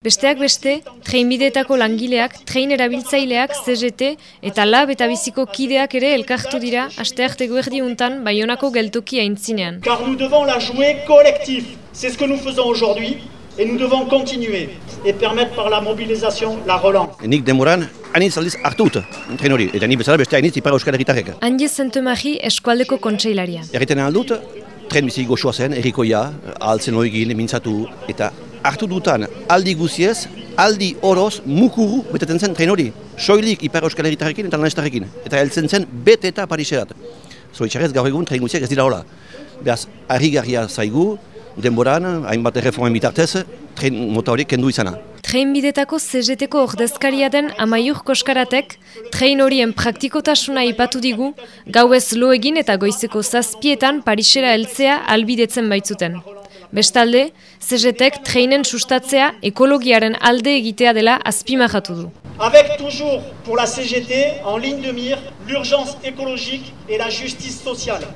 Besteak beste, treinbideetako langileak, trein erabiltzaileak, CGT eta lab eta biziko kideak ere elkartu dira astearte guerdi untan Bayonako geltoki aintzinean. Car nous devons la jouer collectif. C'est ce que nous faisons aujourd'hui et nous devons continuer et permettre par la mobilisation la relance. Nik demoran, anitz aldiz hartu dut, tren hori, eta nik bezala beste anitz ipar euskal herritarrek. Anje Zentemari eskualdeko kontseilaria. Erreten aldut, tren bizi goxua zen, errikoia, altzen hoigin, mintzatu, eta hartu dutan aldi guziez, aldi oroz, mukuru beteten zen tren hori. Soilik ipar euskal herritarrekin eta lanestarekin. Eta heltzen zen bet eta Pariserat. Zoritxarrez gaur egun tren guziak ez dira hola. Beaz, harrigarria zaigu, denboran, hainbat erreformen bitartez, tren mota horiek kendu izana. Treinbidetako CGT-ko ordezkaria den Amaiur Koskaratek, trein horien praktikotasuna ipatu digu, gauez lo egin eta goizeko zazpietan Parisera heltzea albidetzen baitzuten. Bestalde, CGT-ek treinen sustatzea ekologiaren alde egitea dela azpimahatu du. Avec toujours pour la CGT en ligne de mire l'urgence écologique et la justice sociale.